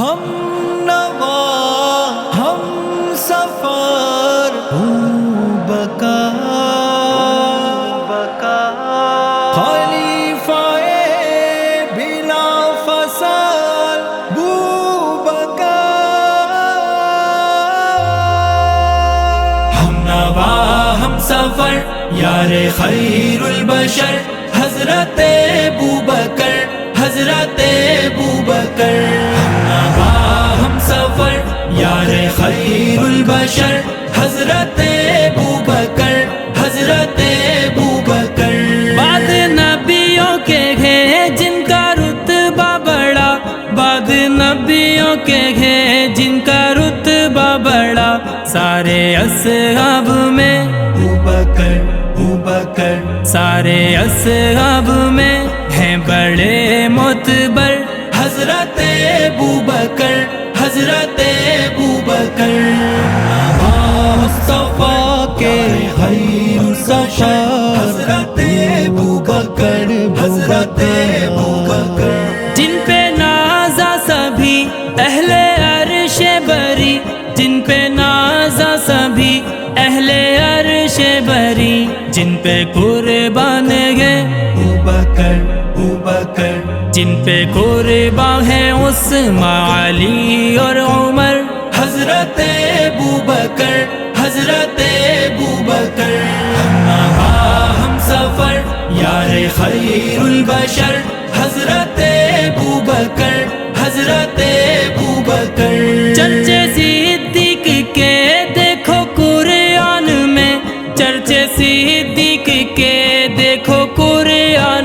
ہم نوا، ہم سفر بکا بکا۔ خلیفہ بلا فصل، بو بکا۔ ہم نوا، ہم سفر، یار خیر البشر حضرت بو بکر، حضرت بو بکر۔ نبیوں کے گھے جن کا رتبہ بڑا سارے اصحاب میں۔ بکر سارے اصحاب میں ہیں بڑے معتبر۔ حضرت بو بکر حضرت بو بکر۔ مصطفیٰ کے خیر سشار نازا سبھی اہل عرش بری، جن پہ قربان گئے بکر بکر۔ جن پہ قربان ہے اس علی اور عمر۔ حضرت بو بکر، حضرت بو بکر۔ ہم ہم سفر، یار خیر البشر۔ حضرت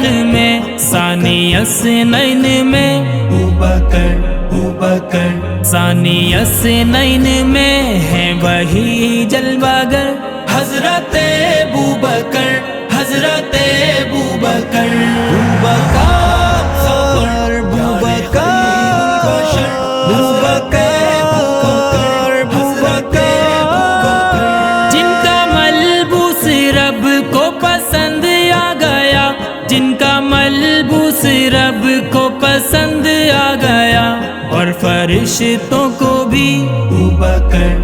قرآن میں ثانی اسنین میں بو بکر بکر ثانی اسنین میں ہے وہی جلوہ گر حضرت بو بکر حضرت بو بکر جن کا ملبوس رب کو گیا جن کا ملبوس رب کو پسند آ گیا اور فرشتوں کو بھی بو بکر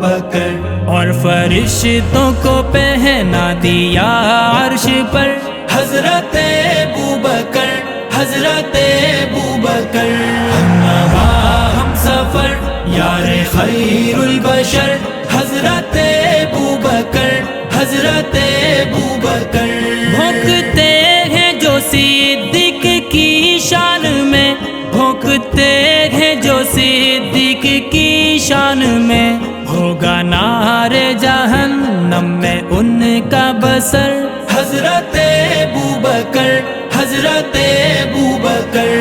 بکر اور فرشتوں کو پہنا دیا عرش پر۔ حضرت بو بکر، حضرت بو بکر۔ ہم ہم سفر، یار خیر البشر۔ ڈوبتے ہیں جو صدیق کی شان میں ہوگا نار جہنم میں ان کا بسر۔ حضرت بو بکر، حضرت بو بکر۔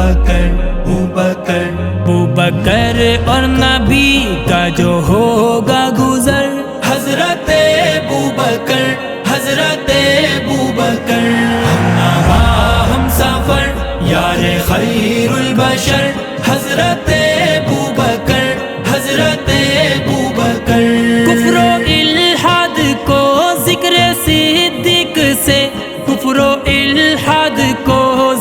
بکر بکر۔ ابو بکر اور نبی کا جو ہوگا گزر۔ حضرت بو بکر حضرت بو بکر۔ ہم نوا ہم سفر یار خیر البشر۔ حضرت بو بکر حضرت بو بکر۔ کفر و الحاد کو ذکر صدیق سے۔ کفر و الحاد کو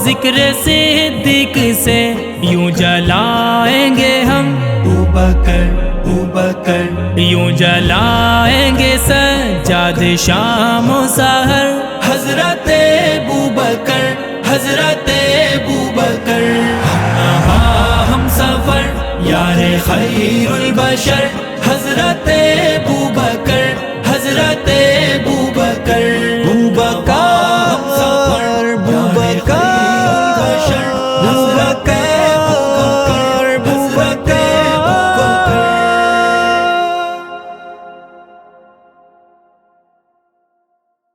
ذکر صدیق سے یوں جلائیں گے ہم۔ بکر بکر یوں جلائیں گے سجاد شام و سحر۔ حضرت بو بکر حضرت بو بکر ہم سفر یار خیر البشر۔ حضرت